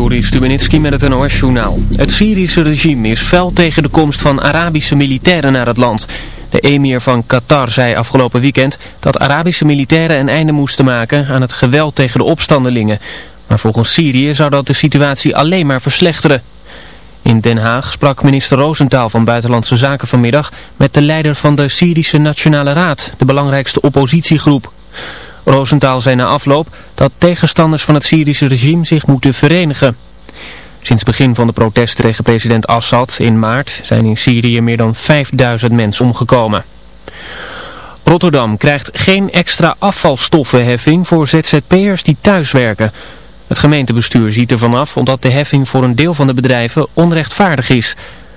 Joris Stubenitski met het NOS-journaal. Het Syrische regime is fel tegen de komst van Arabische militairen naar het land. De emir van Qatar zei afgelopen weekend dat Arabische militairen een einde moesten maken aan het geweld tegen de opstandelingen. Maar volgens Syrië zou dat de situatie alleen maar verslechteren. In Den Haag sprak minister Roosentaal van Buitenlandse Zaken vanmiddag met de leider van de Syrische Nationale Raad, de belangrijkste oppositiegroep. Roosentaal zei na afloop dat tegenstanders van het Syrische regime zich moeten verenigen. Sinds begin van de protesten tegen president Assad in maart zijn in Syrië meer dan 5000 mensen omgekomen. Rotterdam krijgt geen extra afvalstoffenheffing voor ZZP'ers die thuiswerken. Het gemeentebestuur ziet ervan af omdat de heffing voor een deel van de bedrijven onrechtvaardig is.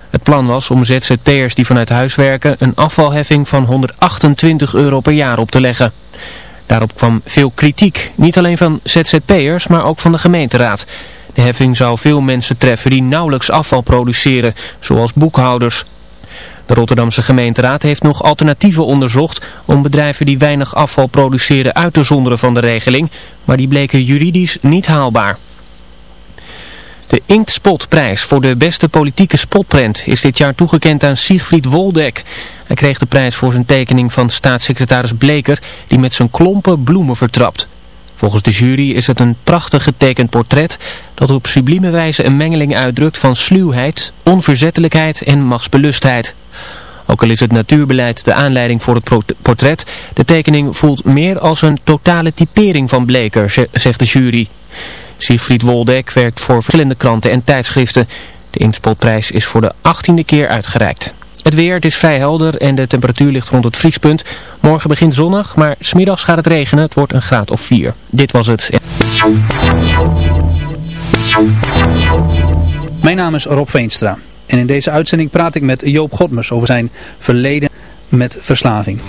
Het plan was om ZZP'ers die vanuit huis werken een afvalheffing van 128 euro per jaar op te leggen. Daarop kwam veel kritiek, niet alleen van ZZP'ers, maar ook van de gemeenteraad. De heffing zou veel mensen treffen die nauwelijks afval produceren, zoals boekhouders. De Rotterdamse gemeenteraad heeft nog alternatieven onderzocht om bedrijven die weinig afval produceren uit te zonderen van de regeling, maar die bleken juridisch niet haalbaar. De Inktspotprijs voor de beste politieke spotprent is dit jaar toegekend aan Siegfried Woldek. Hij kreeg de prijs voor zijn tekening van staatssecretaris Bleker die met zijn klompen bloemen vertrapt. Volgens de jury is het een prachtig getekend portret dat op sublieme wijze een mengeling uitdrukt van sluwheid, onverzettelijkheid en machtsbelustheid. Ook al is het natuurbeleid de aanleiding voor het portret, de tekening voelt meer als een totale typering van Bleker, zegt de jury. Siegfried Woldek werkt voor verschillende kranten en tijdschriften. De Inkspotprijs is voor de achttiende keer uitgereikt. Het weer, het is vrij helder en de temperatuur ligt rond het vriespunt. Morgen begint zonnig, maar smiddags gaat het regenen. Het wordt een graad of 4. Dit was het. Mijn naam is Rob Veenstra. En in deze uitzending praat ik met Joop Godmers over zijn verleden met verslaving.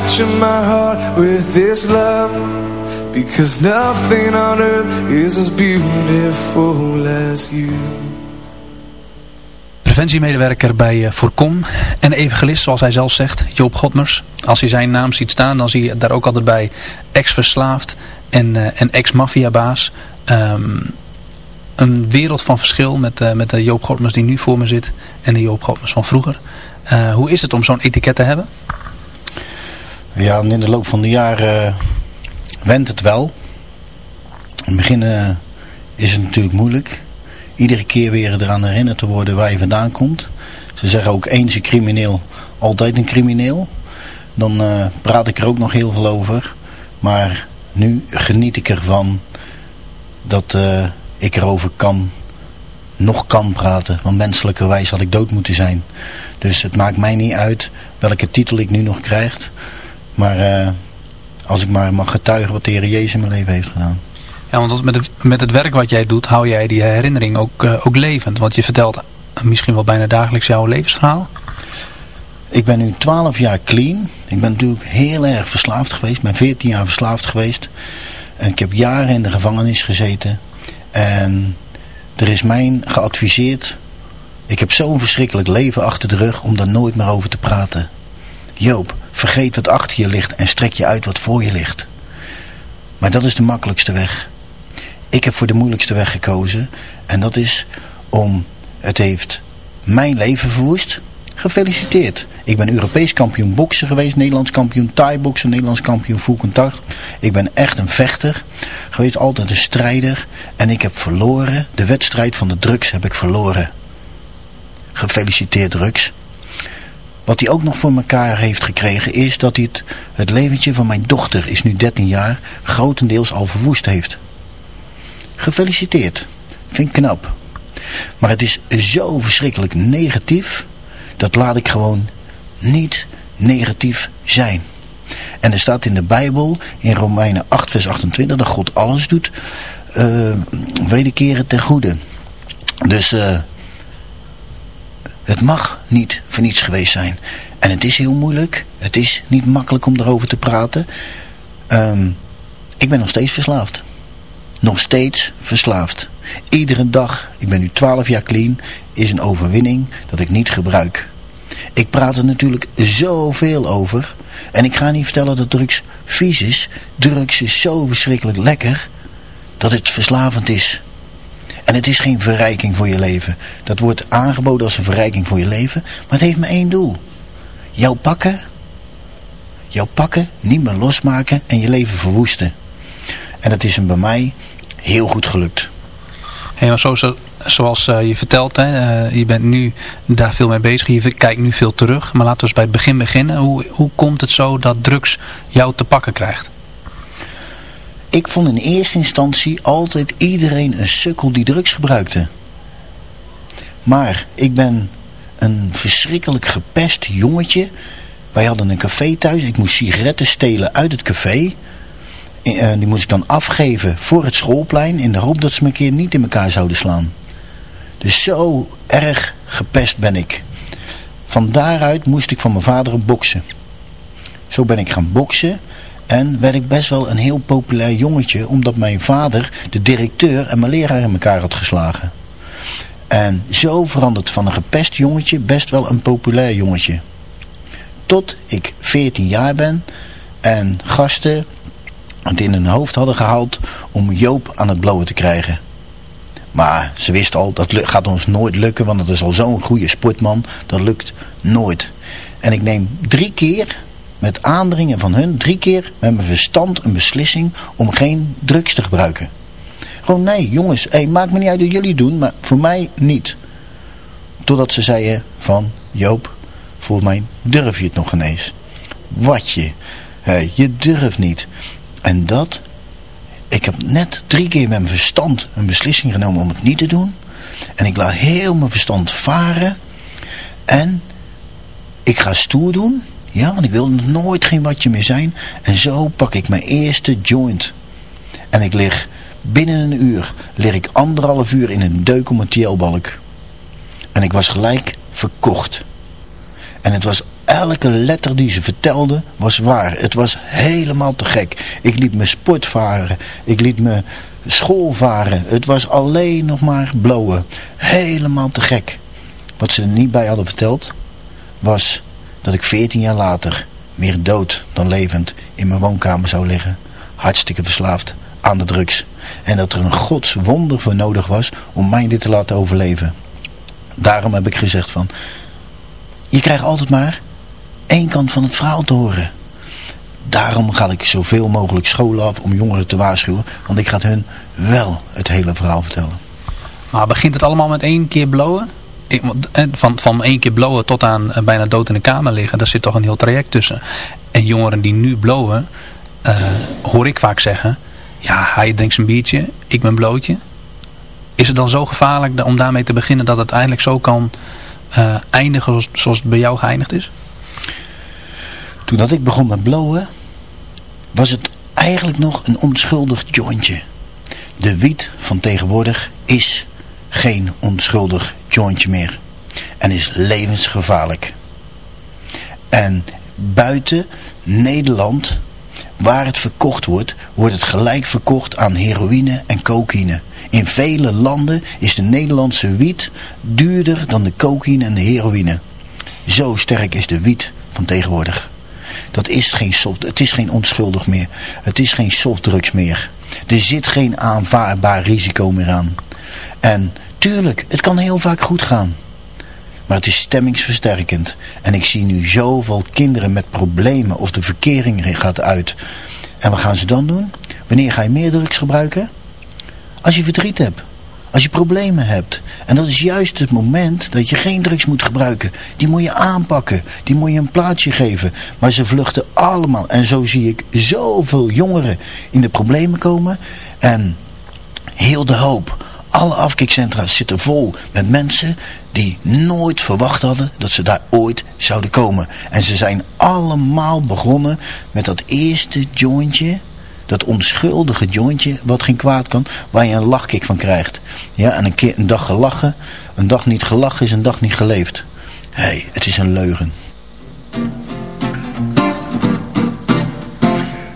Capture my heart with this love Because nothing on earth is as beautiful as you Preventiemedewerker bij uh, Voorkom en evangelist zoals hij zelf zegt, Joop Godmers. Als hij zijn naam ziet staan dan zie je daar ook altijd bij ex-verslaafd en, uh, en ex-maffiabaas. Um, een wereld van verschil met, uh, met de Joop Godmers die nu voor me zit en de Joop Godmers van vroeger. hoe is het om zo'n etiket te hebben? Ja, in de loop van de jaren wendt het wel. In het begin is het natuurlijk moeilijk. Iedere keer weer eraan herinnerd te worden waar je vandaan komt. Ze zeggen ook eens een crimineel, altijd een crimineel. Dan uh, praat ik er ook nog heel veel over. Maar nu geniet ik ervan dat uh, ik erover kan, nog kan praten. Want menselijkerwijs had ik dood moeten zijn. Dus het maakt mij niet uit welke titel ik nu nog krijg. Maar uh, als ik maar mag getuigen wat de Heer Jezus in mijn leven heeft gedaan. Ja, want met het, met het werk wat jij doet, hou jij die herinnering ook, uh, ook levend. Want je vertelt misschien wel bijna dagelijks jouw levensverhaal. Ik ben nu 12 jaar clean. Ik ben natuurlijk heel erg verslaafd geweest. Ik ben 14 jaar verslaafd geweest. En ik heb jaren in de gevangenis gezeten. En er is mij geadviseerd. Ik heb zo'n verschrikkelijk leven achter de rug om daar nooit meer over te praten. Joop, vergeet wat achter je ligt en strek je uit wat voor je ligt. Maar dat is de makkelijkste weg. Ik heb voor de moeilijkste weg gekozen. En dat is om, het heeft mijn leven verwoest. Gefeliciteerd. Ik ben Europees kampioen boksen geweest, Nederlands kampioen thai-boksen, Nederlands kampioen full contact. Ik ben echt een vechter geweest, altijd een strijder. En ik heb verloren, de wedstrijd van de drugs heb ik verloren. Gefeliciteerd drugs. Wat hij ook nog voor elkaar heeft gekregen is dat hij het, leventje van mijn dochter, is nu 13 jaar, grotendeels al verwoest heeft. Gefeliciteerd. Vind ik knap. Maar het is zo verschrikkelijk negatief, dat laat ik gewoon niet negatief zijn. En er staat in de Bijbel, in Romeinen 8 vers 28, dat God alles doet, uh, wederkeren ten goede. Dus uh, het mag niet voor niets geweest zijn. En het is heel moeilijk. Het is niet makkelijk om erover te praten. Um, ik ben nog steeds verslaafd. Nog steeds verslaafd. Iedere dag, ik ben nu 12 jaar clean, is een overwinning dat ik niet gebruik. Ik praat er natuurlijk zoveel over. En ik ga niet vertellen dat drugs vies is. Drugs is zo verschrikkelijk lekker dat het verslavend is. En het is geen verrijking voor je leven. Dat wordt aangeboden als een verrijking voor je leven. Maar het heeft maar één doel. Jou pakken. Jou pakken, niet meer losmaken en je leven verwoesten. En dat is hem bij mij heel goed gelukt. Hey, maar zo, zo, zoals uh, je vertelt, hè, uh, je bent nu daar veel mee bezig. Je kijkt nu veel terug. Maar laten we eens bij het begin beginnen. Hoe, hoe komt het zo dat drugs jou te pakken krijgt? Ik vond in eerste instantie altijd iedereen een sukkel die drugs gebruikte. Maar ik ben een verschrikkelijk gepest jongetje. Wij hadden een café thuis. Ik moest sigaretten stelen uit het café. En die moest ik dan afgeven voor het schoolplein. In de hoop dat ze me een keer niet in elkaar zouden slaan. Dus zo erg gepest ben ik. Van daaruit moest ik van mijn vader boksen. Zo ben ik gaan boksen. En werd ik best wel een heel populair jongetje, omdat mijn vader, de directeur en mijn leraar in elkaar had geslagen. En zo verandert van een gepest jongetje best wel een populair jongetje. Tot ik 14 jaar ben en gasten het in hun hoofd hadden gehaald om Joop aan het blowen te krijgen. Maar ze wisten al, dat gaat ons nooit lukken, want het is al zo'n goede sportman. Dat lukt nooit. En ik neem drie keer met aandringen van hun drie keer met mijn verstand een beslissing om geen drugs te gebruiken. Gewoon nee, jongens, hey, maakt me niet uit wat jullie doen, maar voor mij niet. Totdat ze zeiden van, Joop, voor mij durf je het nog ineens. Wat je, je durft niet. En dat, ik heb net drie keer met mijn verstand een beslissing genomen om het niet te doen. En ik laat heel mijn verstand varen. En ik ga stoer doen. Ja, want ik wilde nooit geen watje meer zijn. En zo pak ik mijn eerste joint. En ik lig binnen een uur, lig ik anderhalf uur in een deuk om een tl En ik was gelijk verkocht. En het was Elke letter die ze vertelde was waar. Het was helemaal te gek. Ik liet me sport varen. Ik liet me school varen. Het was alleen nog maar blowen. Helemaal te gek. Wat ze er niet bij hadden verteld was dat ik 14 jaar later meer dood dan levend in mijn woonkamer zou liggen. Hartstikke verslaafd aan de drugs. En dat er een godswonder voor nodig was om mij dit te laten overleven. Daarom heb ik gezegd van, je krijgt altijd maar één kant van het verhaal te horen. Daarom ga ik zoveel mogelijk scholen af om jongeren te waarschuwen. Want ik ga hun wel het hele verhaal vertellen. Maar begint het allemaal met één keer blowen? Van, van één keer blowen tot aan eh, bijna dood in de kamer liggen. Daar zit toch een heel traject tussen. En jongeren die nu blowen, uh, hoor ik vaak zeggen... Ja, hij drinkt zijn biertje, ik ben blootje. Is het dan zo gevaarlijk om daarmee te beginnen dat het eigenlijk zo kan uh, eindigen zoals, het bij jou geëindigd is? Toen dat ik begon met blowen, was het eigenlijk nog een onschuldig jointje. De wiet van tegenwoordig is geen onschuldig jointje meer. En is levensgevaarlijk. En buiten Nederland, waar het verkocht wordt, wordt het gelijk verkocht aan heroïne en cocaïne. In vele landen is de Nederlandse wiet duurder dan de cocaïne en de heroïne. Zo sterk is de wiet van tegenwoordig. Dat is geen soft, het is geen onschuldig meer. Het is geen softdrugs meer. Er zit geen aanvaardbaar risico meer aan. En tuurlijk, het kan heel vaak goed gaan. Maar het is stemmingsversterkend. En ik zie nu zoveel kinderen met problemen of de verkering gaat uit. En wat gaan ze dan doen? Wanneer ga je meer drugs gebruiken? Als je verdriet hebt. Als je problemen hebt. En dat is juist het moment dat je geen drugs moet gebruiken. Die moet je aanpakken. Die moet je een plaatsje geven. Maar ze vluchten allemaal. En zo zie ik zoveel jongeren in de problemen komen. En heel de hoop. Alle afkikcentra's zitten vol met mensen die nooit verwacht hadden dat ze daar ooit zouden komen. En ze zijn allemaal begonnen met dat eerste jointje dat onschuldige jointje wat geen kwaad kan, waar je een lachkick van krijgt. Ja, en een keer een dag gelachen, een dag niet gelachen is een dag niet geleefd. Hé, hey, het is een leugen.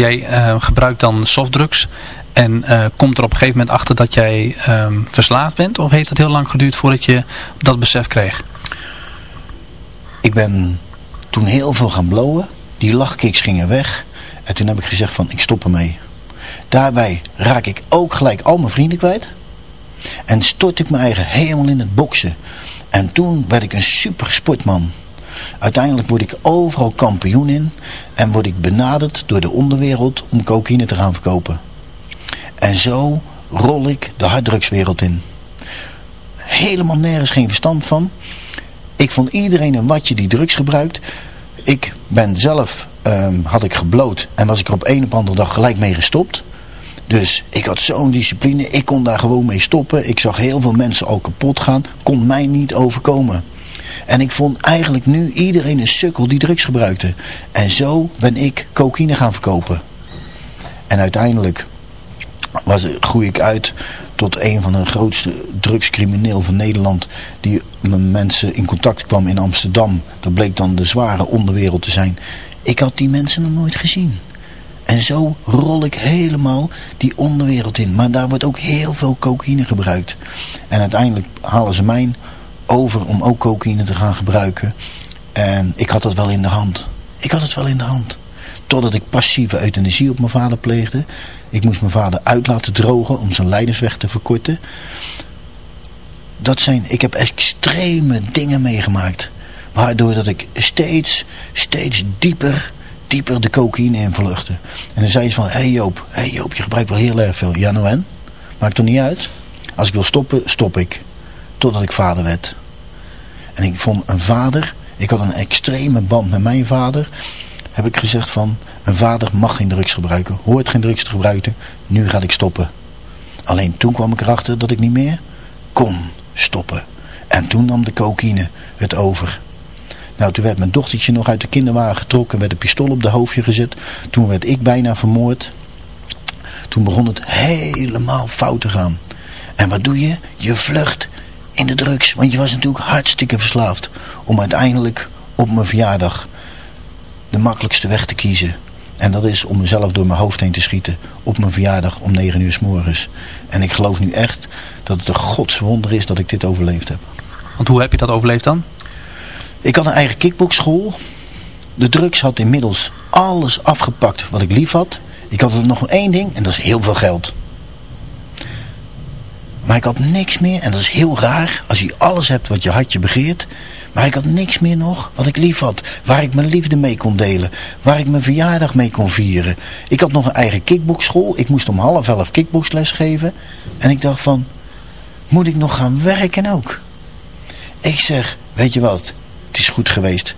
jij gebruikt dan softdrugs en komt er op een gegeven moment achter dat jij ehm, verslaafd bent? Of heeft het heel lang geduurd voordat je dat besef kreeg? Ik ben toen heel veel gaan blowen. Die lachkicks gingen weg. En toen heb ik gezegd van ik stop ermee. Daarbij raak ik ook gelijk al mijn vrienden kwijt. En stort ik mijn eigen helemaal in het boksen. En toen werd ik een super sportman. Uiteindelijk word ik overal kampioen in. En word ik benaderd door de onderwereld om cocaïne te gaan verkopen. En zo rol ik de harddrugswereld in. Helemaal nergens geen verstand van. Ik vond iedereen een watje die drugs gebruikt. Ik ben zelf, um, had ik gebloot en was ik er op een of andere dag gelijk mee gestopt. Dus ik had zo'n discipline, ik kon daar gewoon mee stoppen. Ik zag heel veel mensen al kapot gaan, kon mij niet overkomen. En ik vond eigenlijk nu iedereen een sukkel die drugs gebruikte. En zo ben ik cocaïne gaan verkopen. En uiteindelijk was, groei ik uit tot een van de grootste drugscrimineel van Nederland. Die met mensen in contact kwam in Amsterdam. Dat bleek dan de zware onderwereld te zijn. Ik had die mensen nog nooit gezien. En zo rol ik helemaal die onderwereld in. Maar daar wordt ook heel veel cocaïne gebruikt. En uiteindelijk halen ze mij over om ook cocaïne te gaan gebruiken. En ik had dat wel in de hand. Ik had het wel in de hand. Totdat ik passieve euthanasie op mijn vader pleegde. Ik moest mijn vader uit laten drogen om zijn lijdensweg te verkorten. Dat zijn, ik heb extreme dingen meegemaakt. Waardoor dat ik steeds, steeds dieper, dieper de cocaïne in vluchtte. En dan zei ze van, hé hey Joop, hey Joop, je gebruikt wel heel erg veel. Ja nou en? Maakt toch niet uit? Als ik wil stoppen, stop ik. Totdat ik vader werd. En ik vond een vader, ik had een extreme band met mijn vader heb ik gezegd van, een vader mag geen drugs gebruiken, hoort geen drugs te gebruiken, nu ga ik stoppen. Alleen toen kwam ik erachter dat ik niet meer kon stoppen. En toen nam de cocaïne het over. Nou, toen werd mijn dochtertje nog uit de kinderwagen getrokken, werd een pistool op de hoofdje gezet. Toen werd ik bijna vermoord. Toen begon het helemaal fout te gaan. En wat doe je? Je vlucht in de drugs. Want je was natuurlijk hartstikke verslaafd. Om uiteindelijk op mijn verjaardag de makkelijkste weg te kiezen. En dat is om mezelf door mijn hoofd heen te schieten op mijn verjaardag om 9 uur s morgens. En ik geloof nu echt dat het een godswonder is dat ik dit overleefd heb. Want hoe heb je dat overleefd dan? Ik had een eigen kickboxschool. De drugs had inmiddels alles afgepakt wat ik lief had. Ik had er nog één ding en dat is heel veel geld. Maar ik had niks meer en dat is heel raar als je alles hebt wat je hartje begeert. Maar ik had niks meer nog wat ik lief had. Waar ik mijn liefde mee kon delen. Waar ik mijn verjaardag mee kon vieren. Ik had nog een eigen kickboxschool. Ik moest om half elf kickboxles geven. En ik dacht van, moet ik nog gaan werken ook? Ik zeg, weet je wat, het is goed geweest.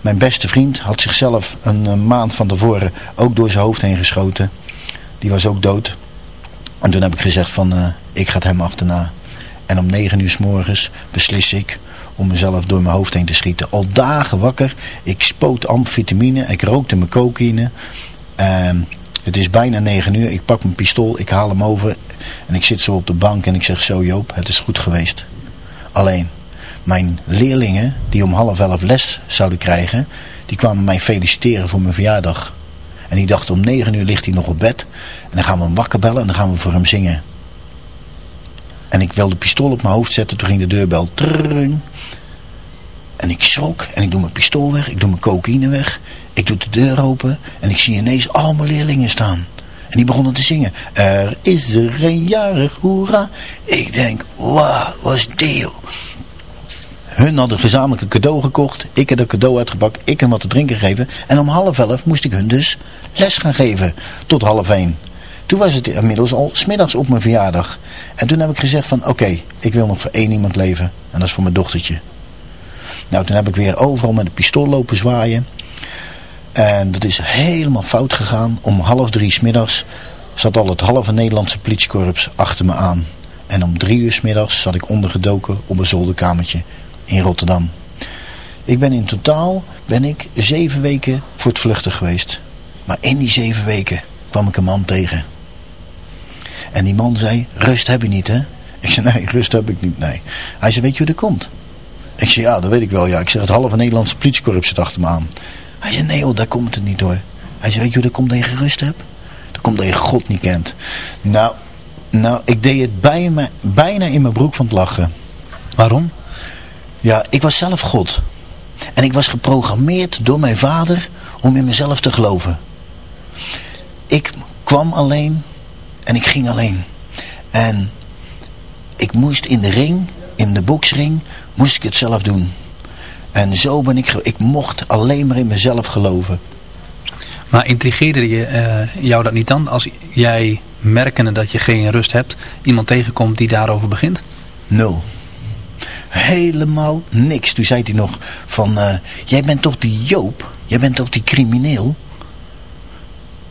Mijn beste vriend had zichzelf een, maand van tevoren ook door zijn hoofd heen geschoten. Die was ook dood. En toen heb ik gezegd van, uh, ik ga het hem achterna. En om negen uur s morgens beslis ik om mezelf door mijn hoofd heen te schieten. Al dagen wakker. Ik spoot amfetamine. Ik rookte mijn cocaïne. Ehm, het is bijna 9 uur. Ik pak mijn pistool. Ik haal hem over. En ik zit zo op de bank en ik zeg zo Joop, het is goed geweest. Alleen, mijn leerlingen die om half elf les zouden krijgen, die kwamen mij feliciteren voor mijn verjaardag. En die dachten om 9 uur ligt hij nog op bed. En dan gaan we hem wakker bellen en dan gaan we voor hem zingen. En ik wilde de pistool op mijn hoofd zetten. Toen ging de deurbel. Trrrring. En ik schrok en ik doe mijn pistool weg, ik doe mijn cocaïne weg. Ik doe de deur open en ik zie ineens al mijn leerlingen staan. En die begonnen te zingen. Er is geen jarig, hoera. Ik denk, wauw, was deal. Hun hadden gezamenlijk een cadeau gekocht. Ik heb een cadeau uitgepakt. Ik heb wat te drinken gegeven. En om half elf moest ik hun dus les gaan geven. Tot half één. Toen was het inmiddels al smiddags op mijn verjaardag. En toen heb ik gezegd van oké, ik wil nog voor één iemand leven. En dat is voor mijn dochtertje. Nou, toen heb ik weer overal met een pistool lopen zwaaien. En dat is helemaal fout gegaan. Om half drie smiddags zat al het halve Nederlandse politiekorps achter me aan. En om drie uur smiddags zat ik ondergedoken op een zolderkamertje in Rotterdam. Ik ben in totaal ben ik zeven weken voor het vluchten geweest. Maar in die zeven weken kwam ik een man tegen. En die man zei, rust heb je niet hè? Ik zei, nee, rust heb ik niet, nee. Hij zei, weet je hoe dat komt? Ik zei, ja, dat weet ik wel. Ja. Ik zeg, het halve Nederlandse politiekorps zit achter me aan. Hij zei, nee hoor, daar komt het niet door. Hij zei, weet je hoe dat komt dat je gerust hebt? Dat komt dat je God niet kent. Nou, nou ik deed het bijna, bijna in mijn broek van het lachen. Waarom? Ja, ik was zelf God. En ik was geprogrammeerd door mijn vader om in mezelf te geloven. Ik kwam alleen en ik ging alleen. En ik moest in de ring, in de boksring, moest ik het zelf doen. En zo ben ik, ik mocht alleen maar in mezelf geloven. Maar intrigeerde je, uh, jou dat niet dan als jij merkende dat je geen rust hebt, iemand tegenkomt die daarover begint? Nul. Helemaal niks. Toen zei hij nog van, uh, jij bent toch die Joop? Jij bent toch die crimineel?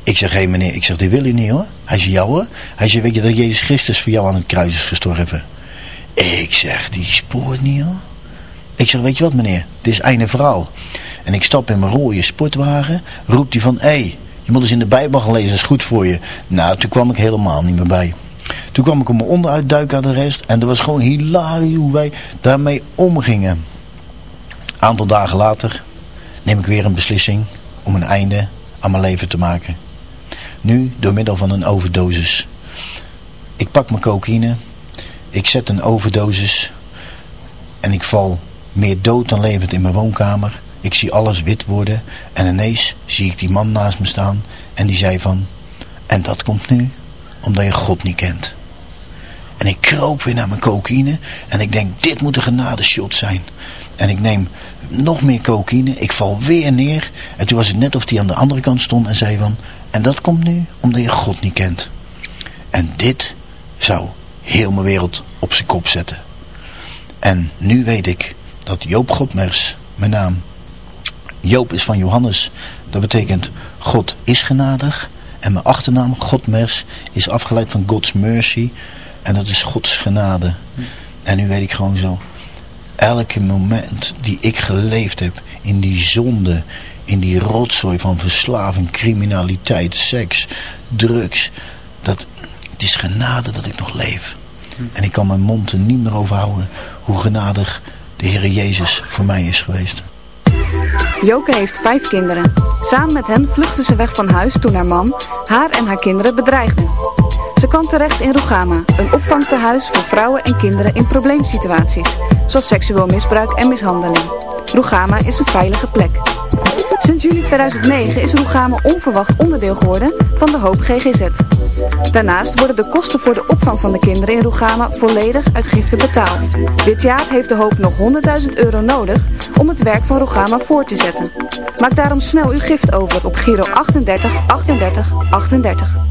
Ik zeg, hé hey meneer, ik zeg, dit wil je niet hoor. Hij zei, jou hoor. Hij zei, weet je dat Jezus Christus voor jou aan het kruis is gestorven? Ik zeg, die spoort niet hoor. Ik zeg, weet je wat meneer, dit is einde verhaal. En ik stap in mijn rode sportwagen, roept hij van, hé, hey, je moet eens in de Bijbel gaan lezen, dat is goed voor je. Nou, toen kwam ik helemaal niet meer bij. Toen kwam ik op mijn onderuit duiken aan de rest en dat was gewoon hilarisch hoe wij daarmee omgingen. Een aantal dagen later neem ik weer een beslissing om een einde aan mijn leven te maken. Nu door middel van een overdosis. Ik pak mijn cocaïne, ik zet een overdosis en ik val meer dood dan levend in mijn woonkamer. Ik zie alles wit worden en ineens zie ik die man naast me staan en die zei van... En dat komt nu omdat je God niet kent. En ik kroop weer naar mijn cocaïne en ik denk dit moet een genadeshot zijn. En ik neem nog meer cocaïne, ik val weer neer. En toen was het net of hij aan de andere kant stond en zei van... En dat komt nu omdat je God niet kent. En dit zou heel mijn wereld op zijn kop zetten. En nu weet ik dat Joop Godmers, mijn naam, Joop is van Johannes. Dat betekent God is genadig. En mijn achternaam Godmers is afgeleid van God's mercy. En dat is Gods genade. En nu weet ik gewoon zo. Elke moment die ik geleefd heb in die zonde, in die rotzooi van verslaving, criminaliteit, seks, drugs. Dat, het is genade dat ik nog leef. En ik kan mijn mond er niet meer over houden hoe genadig de Heer Jezus voor mij is geweest. Joke heeft vijf kinderen. Samen met hen vluchtte ze weg van huis toen haar man haar en haar kinderen bedreigde. Ze kwam terecht in Rugama, een opvangtehuis voor vrouwen en kinderen in probleemsituaties, zoals seksueel misbruik en mishandeling. Rugama is een veilige plek. Sinds juli 2009 is Rugama onverwacht onderdeel geworden van de Hoop GGZ. Daarnaast worden de kosten voor de opvang van de kinderen in Rugama volledig uit giften betaald. Dit jaar heeft de Hoop nog 100.000 euro nodig om het werk van Rugama voor te zetten. Maak daarom snel uw gift over op Giro 38 38 38.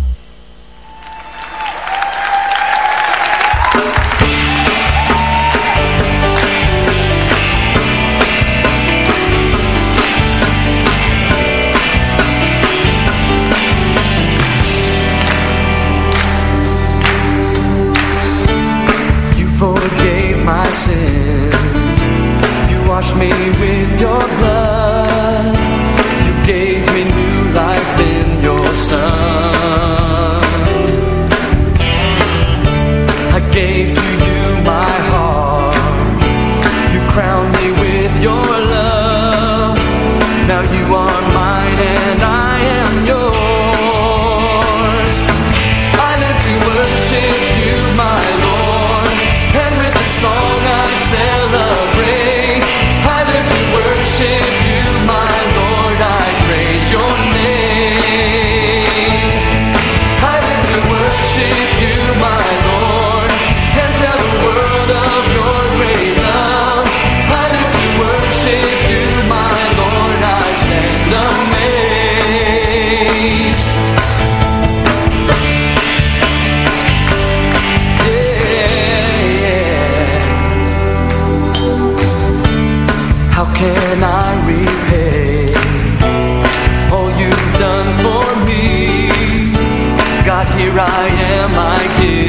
here I am, I give.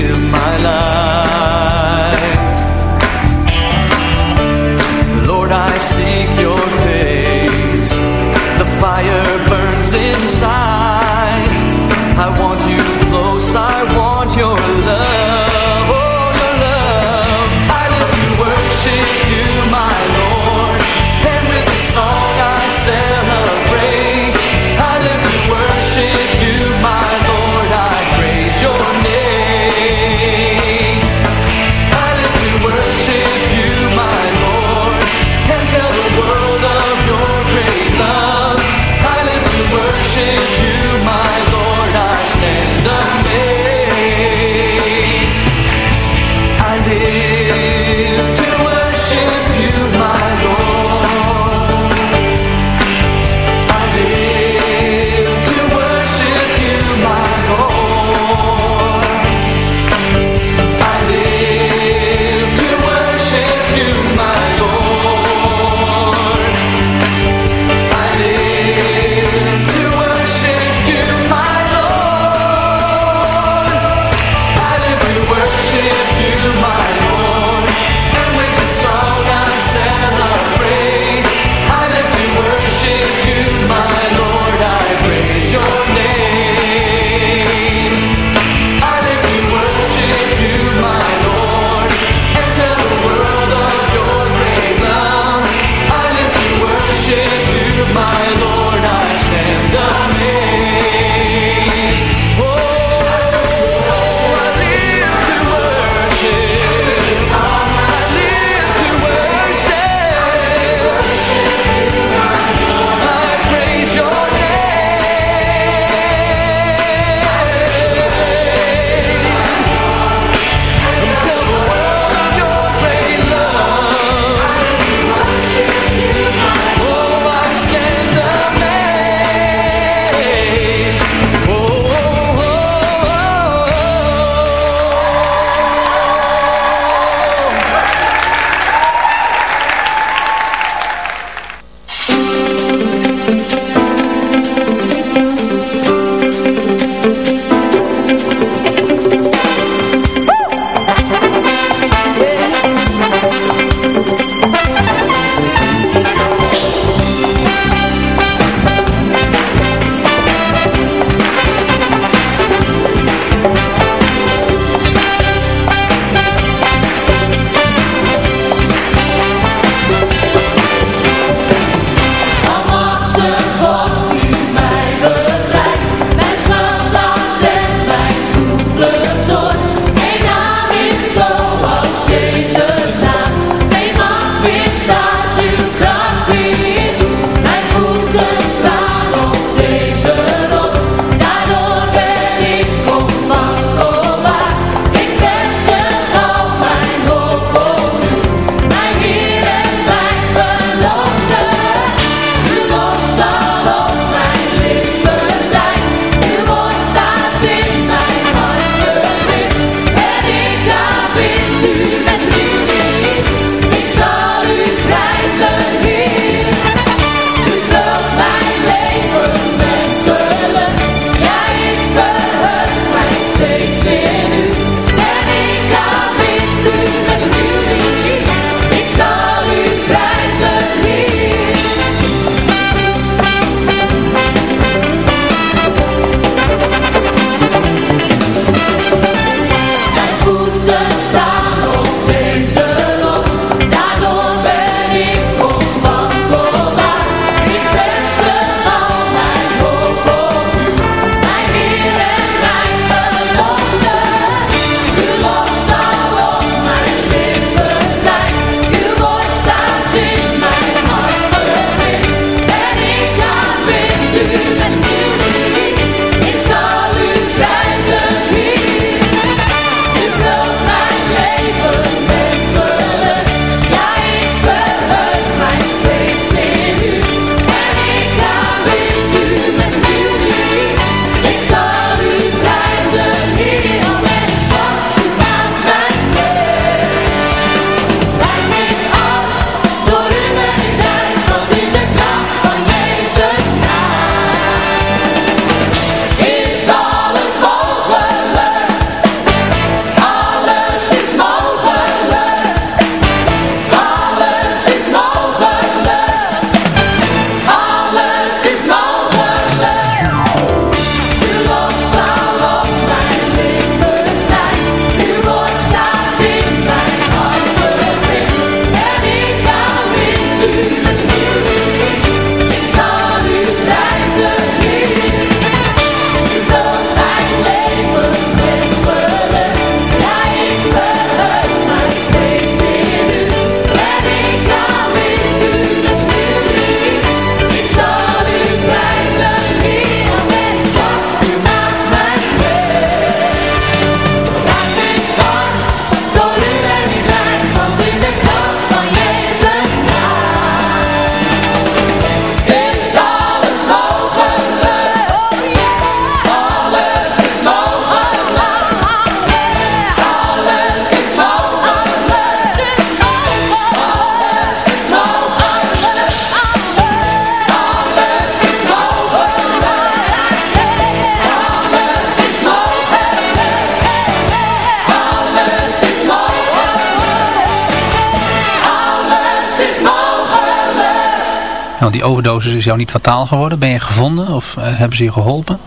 Is jou niet fataal geworden. Ben je gevonden of hebben ze je geholpen?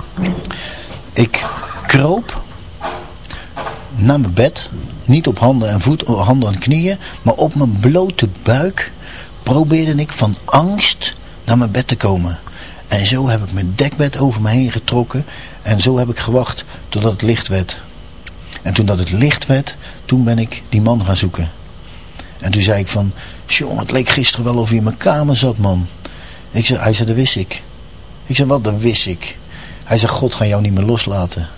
Ik kroop naar mijn bed. Niet op handen en voeten, handen en knieën. Maar op mijn blote buik probeerde ik van angst naar mijn bed te komen. En zo heb ik mijn dekbed over me heen getrokken. En zo heb ik gewacht totdat het licht werd. En toen dat het licht werd, toen ben ik die man gaan zoeken. En toen zei ik van, het leek gisteren wel of hij in mijn kamer zat, man. Ik zei, hij zei, dat wist ik. Ik zei, wat, dat wist ik. Hij zei, God gaat jou niet meer loslaten.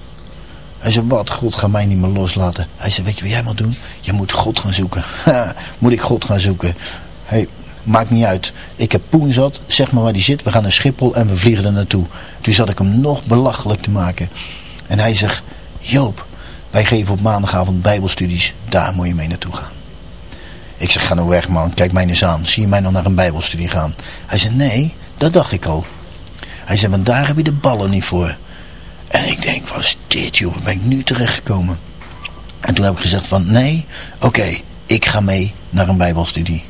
Hij zei, wat, God gaat mij niet meer loslaten. Hij zei, weet je wat jij moet doen? Je moet God gaan zoeken. moet ik God gaan zoeken? Hey, maakt niet uit. Ik heb poen zat, zeg maar waar die zit. We gaan naar Schiphol en we vliegen er naartoe. Toen zat ik hem nog belachelijk te maken. En hij zegt, Joop, wij geven op maandagavond bijbelstudies. Daar moet je mee naartoe gaan. Ik zeg, ga nou weg man, kijk mij eens aan. Zie je mij nog naar een bijbelstudie gaan? Hij zei, nee, dat dacht ik al. Hij zei, want daar heb je de ballen niet voor. En ik denk, wat dit joh, ben ik nu terechtgekomen? En toen heb ik gezegd van, nee, oké, ik ga mee naar een bijbelstudie.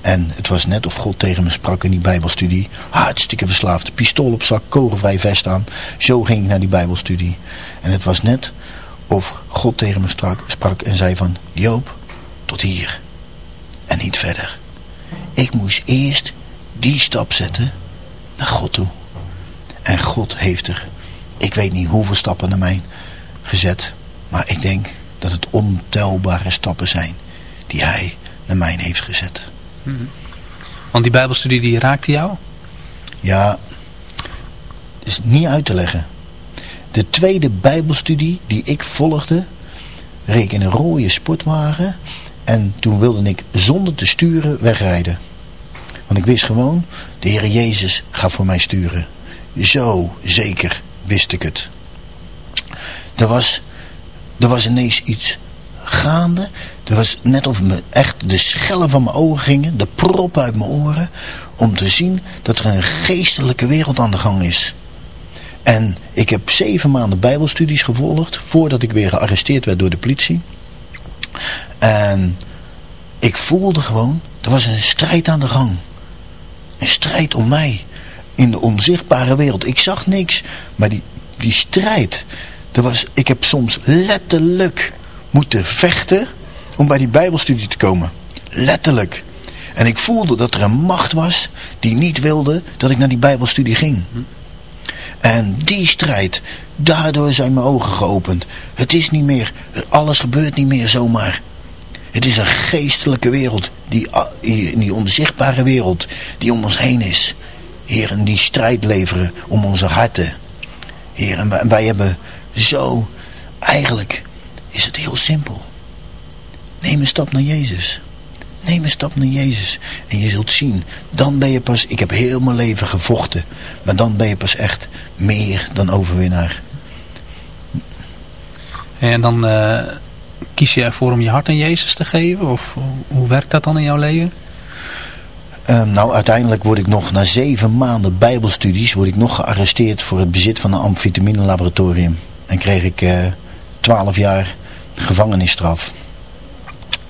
En het was net of God tegen me sprak in die bijbelstudie. Hartstikke verslaafd, pistool op zak, kogelvrij vest aan. Zo ging ik naar die bijbelstudie. En het was net of God tegen me sprak, sprak en zei van, Joop, tot hier. En niet verder. Ik moest eerst die stap zetten naar God toe. En God heeft er, ik weet niet hoeveel stappen naar mij gezet. Maar ik denk dat het ontelbare stappen zijn die hij naar mij heeft gezet. Mhm. Want die bijbelstudie die raakte jou? Ja, is niet uit te leggen. De tweede bijbelstudie die ik volgde, reed in een rode sportwagen en toen wilde ik zonder te sturen wegrijden. Want ik wist gewoon, de Heer Jezus gaat voor mij sturen. Zo zeker wist ik het. Er was, er was ineens iets gaande. Er was net of me echt de schellen van mijn ogen gingen, de prop uit mijn oren. Om te zien dat er een geestelijke wereld aan de gang is. En ik heb zeven maanden bijbelstudies gevolgd voordat ik weer gearresteerd werd door de politie. En ik voelde gewoon, er was een strijd aan de gang. Een strijd om mij. In de onzichtbare wereld. Ik zag niks. Maar die, die strijd. Er was, ik heb soms letterlijk moeten vechten om bij die bijbelstudie te komen. Letterlijk. En ik voelde dat er een macht was die niet wilde dat ik naar die bijbelstudie ging. En die strijd, daardoor zijn mijn ogen geopend. Het is niet meer, alles gebeurt niet meer zomaar. Het is een geestelijke wereld, die, die onzichtbare wereld die om ons heen is. Heer, en die strijd leveren om onze harten. Heer, en wij, wij hebben zo, eigenlijk is het heel simpel. Neem een stap naar Jezus. Neem een stap naar Jezus. En je zult zien, dan ben je pas, ik heb heel mijn leven gevochten. Maar dan ben je pas echt meer dan overwinnaar. En dan uh, kies je ervoor om je hart aan Jezus te geven? Of hoe werkt dat dan in jouw leven? Uh, nou, uiteindelijk word ik nog na zeven maanden bijbelstudies... word ik nog gearresteerd voor het bezit van een amfetamine laboratorium. En kreeg ik uh, twaalf jaar gevangenisstraf.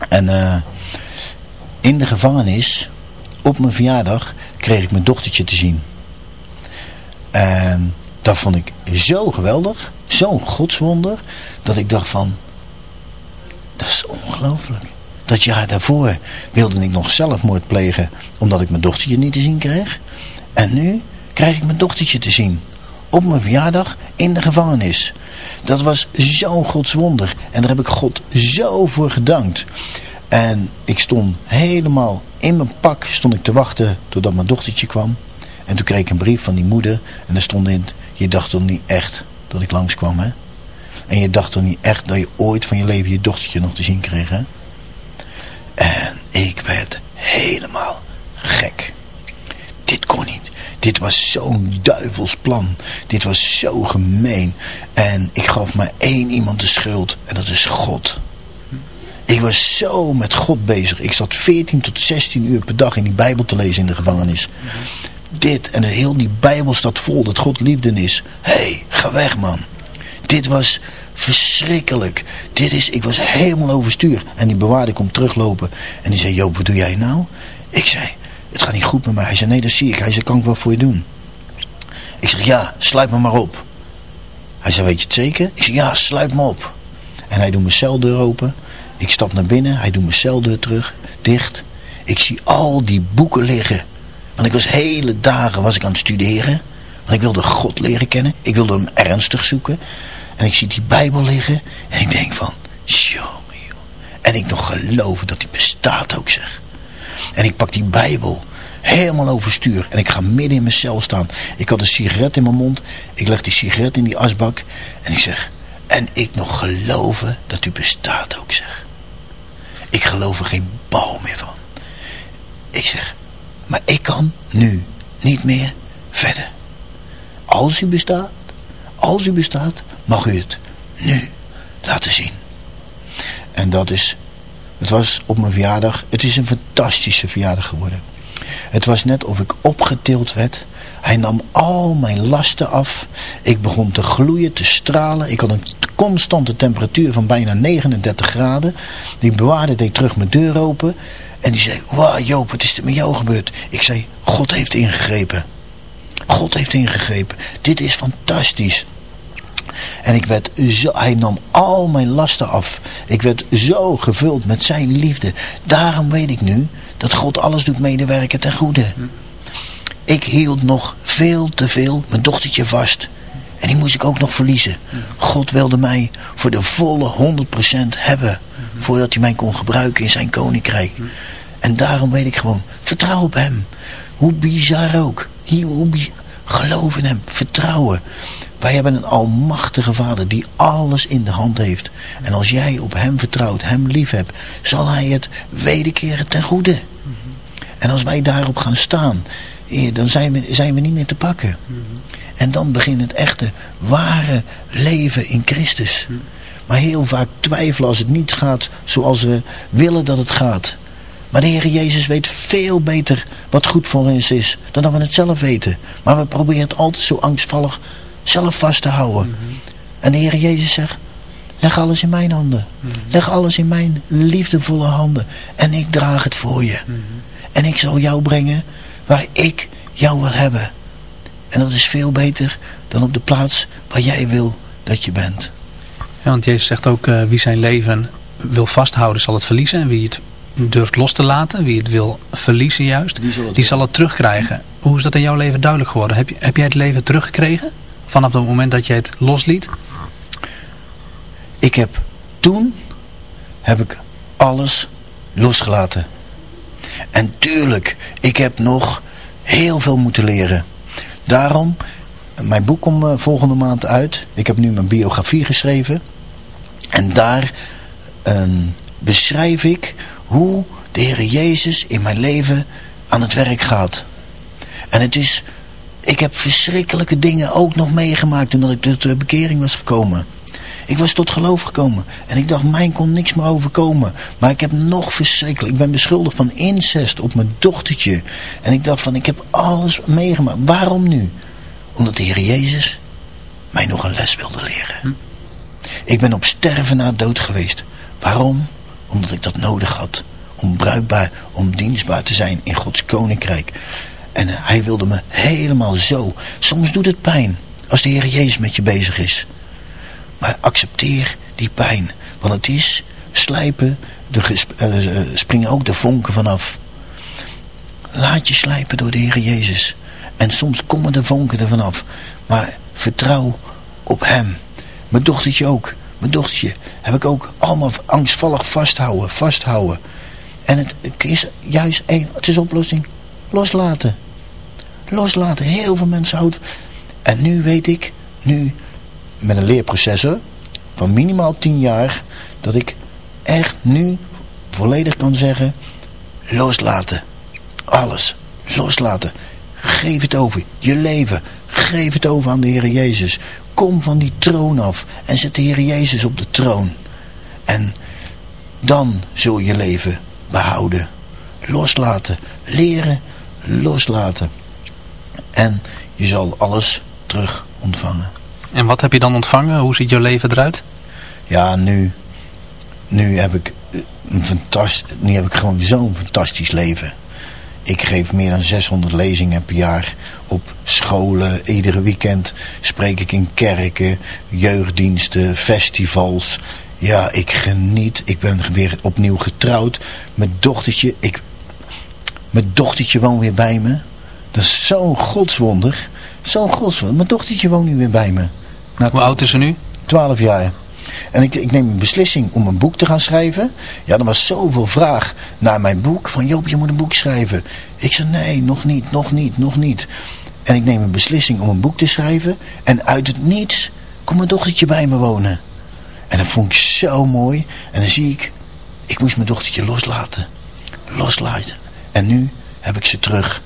En uh, in de gevangenis, op mijn verjaardag, kreeg ik mijn dochtertje te zien. En dat vond ik zo geweldig, zo'n godswonder, dat ik dacht van, dat is ongelooflijk. Dat jaar daarvoor wilde ik nog zelfmoord plegen, omdat ik mijn dochtertje niet te zien kreeg. En nu krijg ik mijn dochtertje te zien. Op mijn verjaardag in de gevangenis. Dat was zo'n godswonder. En daar heb ik God zo voor gedankt. En ik stond helemaal in mijn pak stond ik te wachten totdat mijn dochtertje kwam. En toen kreeg ik een brief van die moeder. En daar stond in, je dacht toch niet echt dat ik langskwam hè. En je dacht toch niet echt dat je ooit van je leven je dochtertje nog te zien kreeg hè. En ik werd helemaal gek. Dit kon niet. Dit was zo'n duivels plan. Dit was zo gemeen. En ik gaf maar één iemand de schuld. En dat is God. Ik was zo met God bezig. Ik zat 14 tot 16 uur per dag in die Bijbel te lezen in de gevangenis. Dit en heel die Bijbel staat vol dat God liefde is. Hé, hey, ga weg man. Dit was verschrikkelijk. Dit is, ik was helemaal overstuur. En die bewaarder komt teruglopen. En die zei, Joop, wat doe jij nou? Ik zei, het gaat niet goed met mij. Hij zei, nee, dat zie ik. Hij zei, kan ik wat voor je doen? Ik zeg, ja, sluit me maar op. Hij zei, weet je het zeker? Ik zeg, ja, sluit me op. En hij doet mijn celdeur open. Ik stap naar binnen. Hij doet mijn celdeur terug, dicht. Ik zie al die boeken liggen. Want ik was hele dagen was ik aan het studeren. Want ik wilde God leren kennen. Ik wilde hem ernstig zoeken. En ik zie die Bijbel liggen. En ik denk van, jongen, joh. En ik nog geloven dat die bestaat ook, zeg. En ik pak die Bijbel helemaal overstuur. En ik ga midden in mijn cel staan. Ik had een sigaret in mijn mond. Ik leg die sigaret in die asbak. En ik zeg, en ik nog geloven dat u bestaat ook, zeg. Ik geloof er geen bal meer van. Ik zeg, maar ik kan nu niet meer verder. Als u bestaat, als u bestaat, mag u het nu laten zien. En dat is, het was op mijn verjaardag, het is een fantastische verjaardag geworden. Het was net of ik opgetild werd. Hij nam al mijn lasten af. Ik begon te gloeien, te stralen. Ik had een constante temperatuur van bijna 39 graden. Die bewaarde deed terug mijn deur open. En die zei, wauw Joop, wat is er met jou gebeurd? Ik zei, God heeft ingegrepen. God heeft ingegrepen. Dit is fantastisch. En ik werd zo, hij nam al mijn lasten af. Ik werd zo gevuld met zijn liefde. Daarom weet ik nu dat God alles doet medewerken ten goede. Ik hield nog veel te veel mijn dochtertje vast. En die moest ik ook nog verliezen. God wilde mij voor de volle 100% hebben. Voordat hij mij kon gebruiken in zijn koninkrijk. En daarom weet ik gewoon, vertrouw op hem. Hoe bizar ook. Hoe geloof in hem, vertrouwen. Wij hebben een almachtige vader die alles in de hand heeft. En als jij op hem vertrouwt, hem lief hebt, zal hij het wederkeren ten goede. En als wij daarop gaan staan, dan zijn we, zijn we niet meer te pakken. En dan begint het echte, ware leven in Christus. Maar heel vaak twijfelen als het niet gaat zoals we willen dat het gaat. Maar de Heer Jezus weet veel beter wat goed voor ons is dan dat we het zelf weten. Maar we proberen het altijd zo angstvallig zelf vast te houden. En de Heer Jezus zegt, leg alles in mijn handen. Leg alles in mijn liefdevolle handen. En ik draag het voor je. En ik zal jou brengen waar ik jou wil hebben. En dat is veel beter dan op de plaats waar jij wil dat je bent. Ja, want Jezus zegt ook, uh, wie zijn leven wil vasthouden zal het verliezen. En wie het durft los te laten, wie het wil verliezen juist, die zal het, die zal het terugkrijgen. Hoe is dat in jouw leven duidelijk geworden? Heb, je, heb jij het leven teruggekregen? Vanaf het moment dat jij het losliet? Ik heb toen, heb ik alles losgelaten. En tuurlijk, ik heb nog heel veel moeten leren. Daarom, mijn boek komt uh, volgende maand uit. Ik heb nu mijn biografie geschreven. En daar uh, beschrijf ik hoe de Heer Jezus in mijn leven aan het werk gaat. En het is ik heb verschrikkelijke dingen ook nog meegemaakt toen ik tot de bekering was gekomen. Ik was tot geloof gekomen. En ik dacht, mij kon niks meer overkomen. Maar ik heb nog verschrikkelijk. Ik ben beschuldigd van incest op mijn dochtertje. En ik dacht van, ik heb alles meegemaakt. Waarom nu? Omdat de Heer Jezus mij nog een les wilde leren. Hm. Ik ben op sterven na dood geweest. Waarom? Omdat ik dat nodig had. Om bruikbaar, om dienstbaar te zijn in Gods koninkrijk. En hij wilde me helemaal zo. Soms doet het pijn als de Heer Jezus met je bezig is. Maar accepteer die pijn. Want het is slijpen, er uh, springen ook de vonken vanaf. Laat je slijpen door de Heer Jezus. En soms komen de vonken er vanaf. Maar vertrouw op hem. Mijn dochtertje ook. Mijn dochtertje heb ik ook allemaal angstvallig vasthouden. Vasthouden. En het is juist één. Het is oplossing. Loslaten loslaten. Heel veel mensen houden. En nu weet ik, nu met een leerproces van minimaal 10 jaar, dat ik echt nu volledig kan zeggen, loslaten. Alles, loslaten. Geef het over, je leven. Geef het over aan de Heer Jezus. Kom van die troon af en zet de Heer Jezus op de troon. En dan zul je leven behouden. Loslaten, leren, loslaten. En je zal alles terug ontvangen. En wat heb je dan ontvangen? Hoe ziet jouw leven eruit? Ja, nu, nu heb ik een fantastisch, nu heb ik gewoon zo'n fantastisch leven. Ik geef meer dan 600 lezingen per jaar op scholen. Iedere weekend spreek ik in kerken, jeugddiensten, festivals. Ja, ik geniet. Ik ben weer opnieuw getrouwd. Mijn dochtertje, ik, mijn dochtertje woont weer bij me. Dat is zo'n godswonder. Zo'n godswonder. Mijn dochtertje woont nu weer bij me. Hoe oud is ze nu? 12 jaar. En ik, ik neem een beslissing om een boek te gaan schrijven. Ja, er was zoveel vraag naar mijn boek. Van Joop, je moet een boek schrijven. Ik zei nee, nog niet, nog niet, nog niet. En ik neem een beslissing om een boek te schrijven. En uit het niets komt mijn dochtertje bij me wonen. En dat vond ik zo mooi. En dan zie ik, ik moest mijn dochtertje loslaten. Loslaten. En nu heb ik ze terug.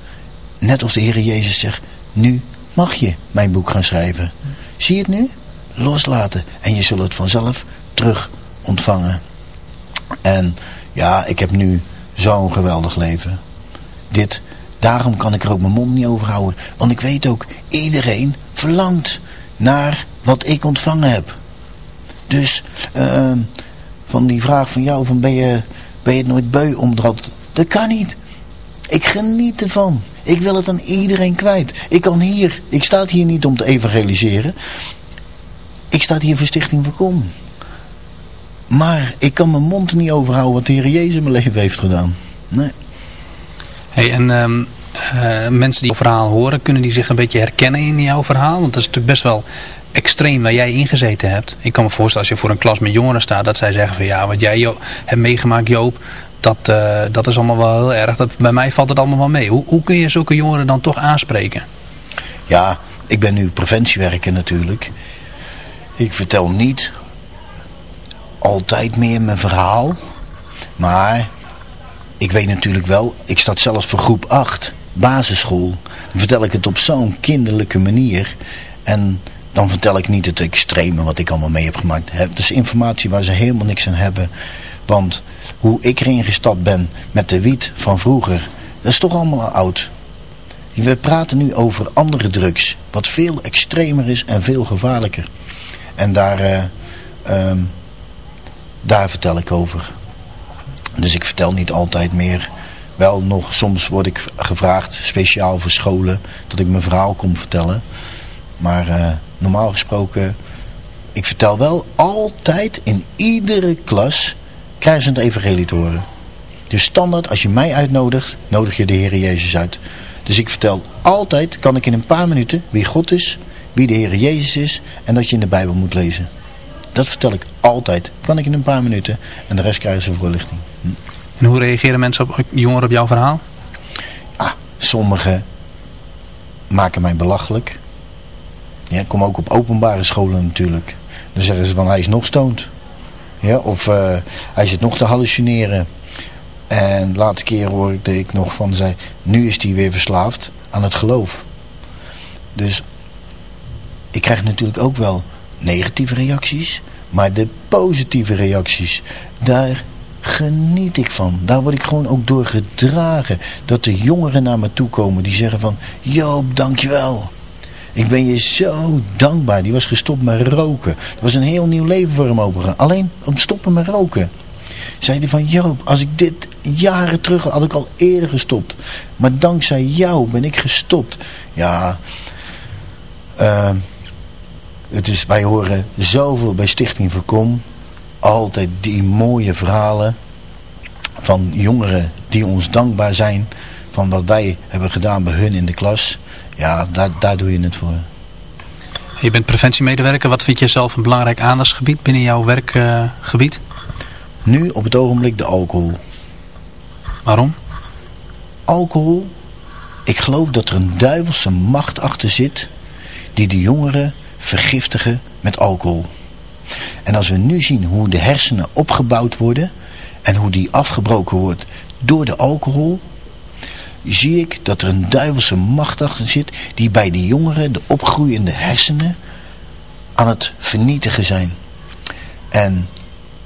Net als de Heer Jezus zegt, nu mag je mijn boek gaan schrijven. Zie je het nu? loslaten. En je zult het vanzelf terug ontvangen. En ja, ik heb nu zo'n geweldig leven. Dit, daarom kan ik er ook mijn mond niet over houden. Want ik weet ook, iedereen verlangt naar wat ik ontvangen heb. Dus, uh, van die vraag van jou, van ben je, ben je het nooit beu om dat... Dat kan niet. Ik geniet ervan. Ik wil het aan iedereen kwijt. Ik kan hier, ik sta hier niet om te evangeliseren. Ik sta hier voor Stichting Voorkom. Maar ik kan mijn mond niet overhouden wat de Heer Jezus in mijn leven heeft gedaan. Nee. Hey, en um, uh, mensen die jouw verhaal horen, kunnen die zich een beetje herkennen in jouw verhaal? Want dat is natuurlijk best wel extreem waar jij ingezeten hebt. Ik kan me voorstellen als je voor een klas met jongeren staat, dat zij zeggen van ja, wat jij hebt meegemaakt Joop, dat, uh, dat is allemaal wel heel erg. Dat, bij mij valt het allemaal wel mee. Hoe, hoe kun je zulke jongeren dan toch aanspreken? Ja, ik ben nu preventiewerker natuurlijk. Ik vertel niet altijd meer mijn verhaal. Maar ik weet natuurlijk wel, ik sta zelfs voor groep 8, basisschool. Dan vertel ik het op zo'n kinderlijke manier. En dan vertel ik niet het extreme wat ik allemaal mee heb gemaakt. Dat is informatie waar ze helemaal niks aan hebben. Want hoe ik erin gestapt ben met de wiet van vroeger, dat is toch allemaal oud. We praten nu over andere drugs, wat veel extremer is en veel gevaarlijker. En daar, uh, um, daar vertel ik over. Dus ik vertel niet altijd meer. Wel nog, soms word ik gevraagd, speciaal voor scholen, dat ik mijn verhaal kom vertellen. Maar uh, normaal gesproken, ik vertel wel altijd in iedere klas kruisend evangelie te horen. Dus standaard, als je mij uitnodigt, nodig je de Heer Jezus uit. Dus ik vertel altijd, kan ik in een paar minuten, wie God is, wie de Heer Jezus is en dat je in de Bijbel moet lezen. Dat vertel ik altijd. Kan ik in een paar minuten en de rest krijgen ze voorlichting. Hm. En hoe reageren mensen op jongeren op jouw verhaal? Ah, sommigen maken mij belachelijk. Ja, ik kom ook op openbare scholen natuurlijk. Dan zeggen ze van hij is nog stoned. Ja, of uh, hij zit nog te hallucineren. En de laatste keer hoorde ik nog van zij, nu is hij weer verslaafd aan het geloof. Dus ik krijg natuurlijk ook wel negatieve reacties. Maar de positieve reacties, daar geniet ik van. Daar word ik gewoon ook door gedragen. Dat de jongeren naar me toe komen die zeggen van... Joop, dankjewel. Ik ben je zo dankbaar. Die was gestopt met roken. Er was een heel nieuw leven voor hem opengegaan. Alleen om stoppen met roken. Zei hij van Joop, als ik dit jaren terug had, had ik al eerder gestopt. Maar dankzij jou ben ik gestopt. Ja, uh, het is, wij horen zoveel bij Stichting Verkom. Altijd die mooie verhalen van jongeren die ons dankbaar zijn van wat wij hebben gedaan bij hun in de klas. Ja, daar, daar doe je het voor. Je bent preventiemedewerker. Wat vind je zelf een belangrijk aandachtsgebied binnen jouw werkgebied? nu op het ogenblik de alcohol. Waarom? Alcohol. Ik geloof dat er een duivelse macht achter zit die de jongeren vergiftigen met alcohol. En als we nu zien hoe de hersenen opgebouwd worden en hoe die afgebroken wordt door de alcohol, zie ik dat er een duivelse macht achter zit die bij de jongeren, de opgroeiende hersenen, aan het vernietigen zijn. En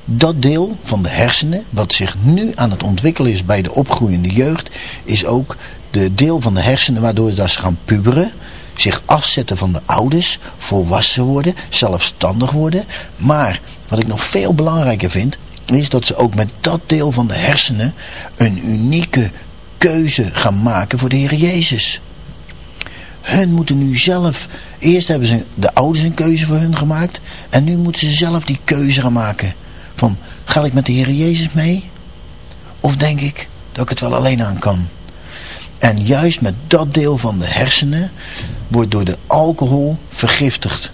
dat deel van de hersenen, wat zich nu aan het ontwikkelen is bij de opgroeiende jeugd, is ook de deel van de hersenen waardoor ze gaan puberen, zich afzetten van de ouders, volwassen worden, zelfstandig worden. Maar wat ik nog veel belangrijker vind, is dat ze ook met dat deel van de hersenen een unieke keuze gaan maken voor de Heer Jezus. Hun moeten nu zelf, eerst hebben ze de ouders een keuze voor hun gemaakt. En nu moeten ze zelf die keuze gaan maken. Van, ga ik met de Heer Jezus mee? Of denk ik dat ik het wel alleen aan kan? En juist met dat deel van de hersenen wordt door de alcohol vergiftigd.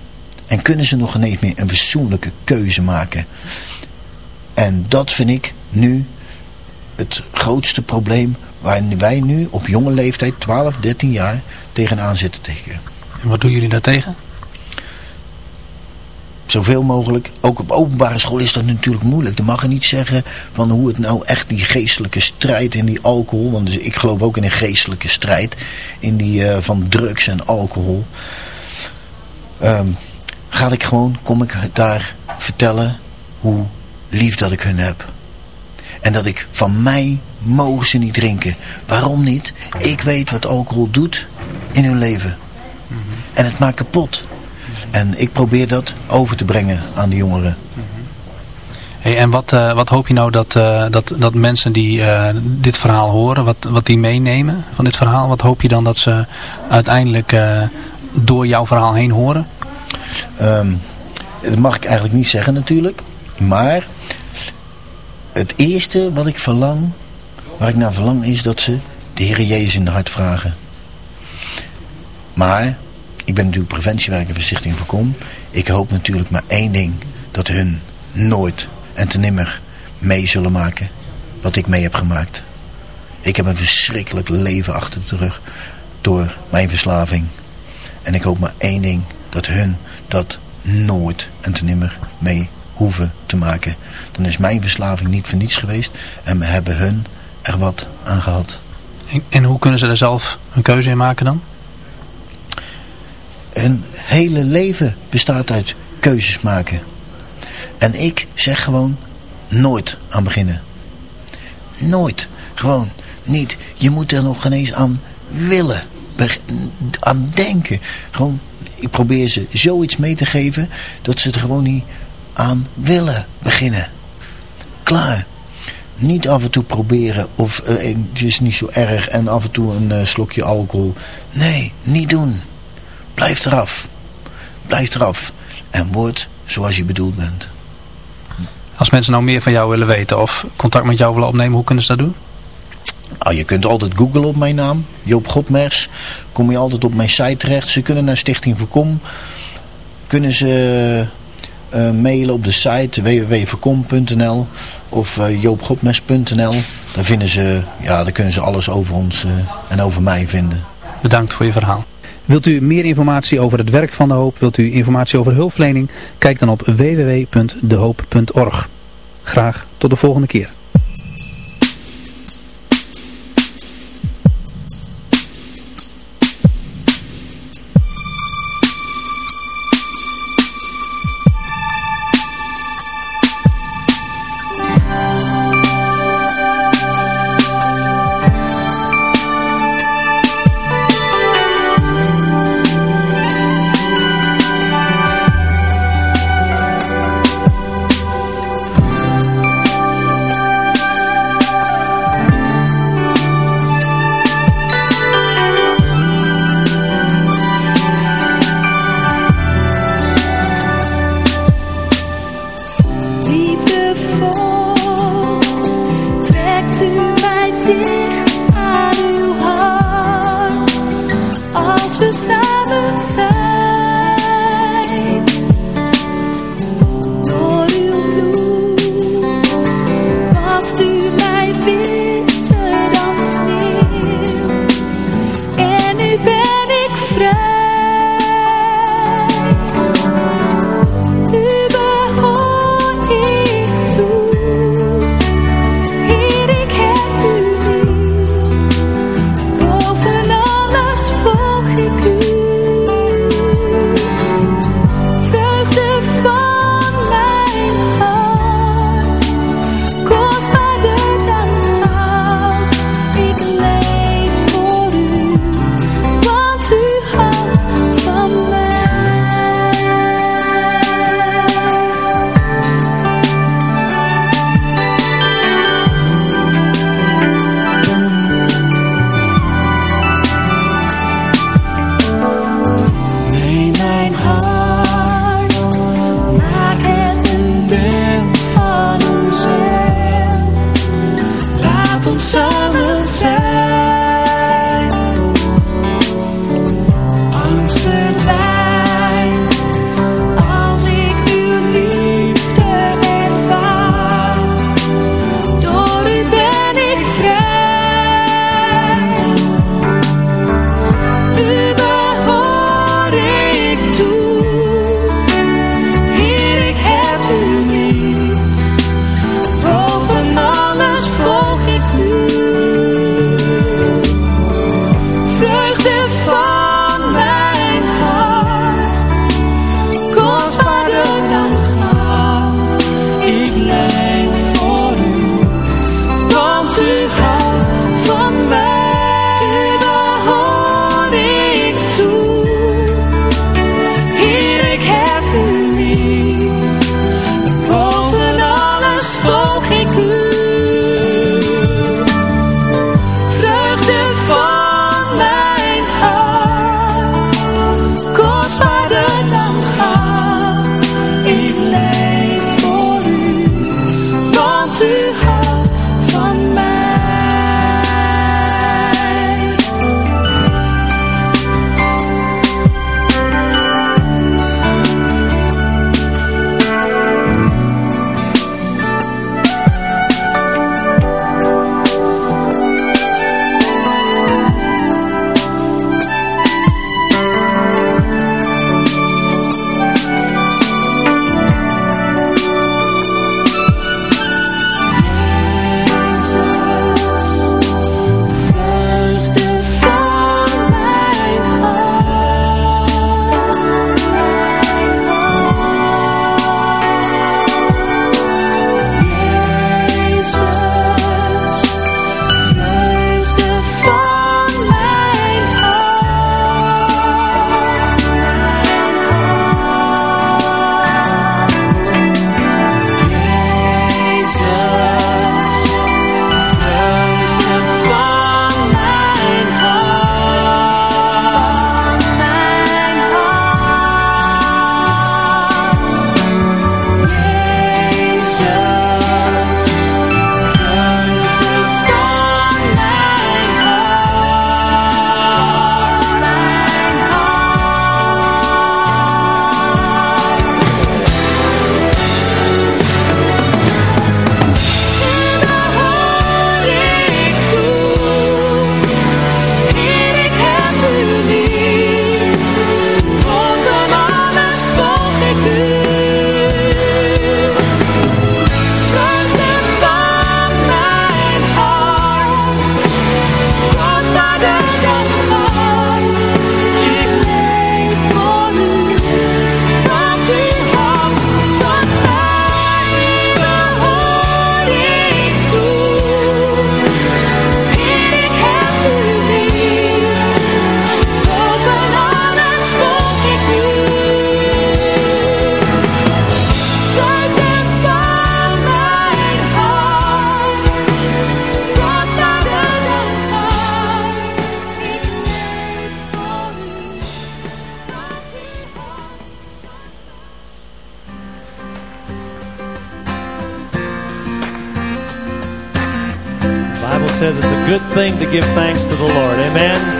En kunnen ze nog ineens meer een verzoenlijke keuze maken. En dat vind ik nu het grootste probleem waar wij nu op jonge leeftijd, 12, 13 jaar, tegenaan zitten tegen. En wat doen jullie daartegen? Zoveel mogelijk. Ook op openbare school is dat natuurlijk moeilijk. Dan mag je niet zeggen van hoe het nou echt die geestelijke strijd in die alcohol. Want dus ik geloof ook in een geestelijke strijd. In die uh, van drugs en alcohol. Um, ga ik gewoon, kom ik daar vertellen hoe lief dat ik hun heb. En dat ik van mij mogen ze niet drinken. Waarom niet? Ik weet wat alcohol doet in hun leven. En het maakt kapot. En ik probeer dat over te brengen aan de jongeren. Hey, en wat, uh, wat hoop je nou dat, uh, dat, dat mensen die uh, dit verhaal horen, wat, wat die meenemen van dit verhaal, wat hoop je dan dat ze uiteindelijk door jouw verhaal heen horen? Um, dat mag ik eigenlijk niet zeggen natuurlijk. Maar het eerste wat ik verlang, waar ik naar verlang, is dat ze de Heer Jezus in de hart vragen. Maar, ik ben natuurlijk preventiewerker voor Stichting Voorkom. Ik hoop natuurlijk maar één ding. Dat hun nooit en te nimmer mee zullen maken wat ik mee heb gemaakt. Ik heb een verschrikkelijk leven achter de rug door mijn verslaving. En ik hoop maar één ding. Dat hun dat nooit en te nimmer mee hoeven te maken. Dan is mijn verslaving niet voor niets geweest. En hebben hun er wat aan gehad. En, en hoe kunnen ze er zelf een keuze in maken dan? Hun hele leven bestaat uit keuzes maken. En ik zeg gewoon nooit aan beginnen. Nooit. Gewoon niet. Je moet er nog geen eens aan willen. Aan denken. Gewoon, ik probeer ze zoiets mee te geven dat ze er gewoon niet aan willen beginnen. Klaar. Niet af en toe proberen of uh, het is niet zo erg en af en toe een uh, slokje alcohol. Nee, niet doen. Blijf eraf. Blijf eraf. En word zoals je bedoeld bent. Als mensen nou meer van jou willen weten of contact met jou willen opnemen, hoe kunnen ze dat doen? Nou, je kunt altijd googlen op mijn naam, Joop Godmers. Kom je altijd op mijn site terecht. Ze kunnen naar Stichting Voorkom. Kunnen ze uh, mailen op de site www.voorkom.nl of uh, joopgodmes.nl. Daar, vinden ze, ja, daar kunnen ze alles over ons uh, en over mij vinden. Bedankt voor je verhaal. Wilt u meer informatie over het werk van De Hoop? Wilt u informatie over hulpverlening? Kijk dan op www.dehoop.org. Graag tot de volgende keer. Thing to give thanks to the Lord. Amen.